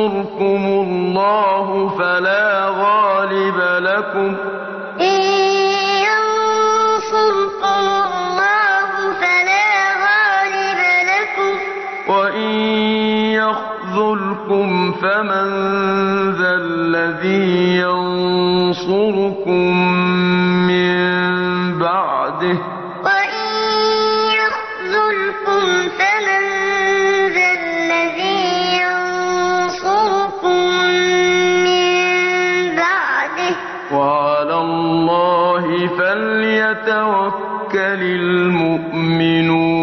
ينصركم الله فلا غالب لكم إن ينصركم الله فلا غالب لكم وإن يخذلكم فمن ذا الذي ينصركم من بعده وإن فليتوكل المؤمنون.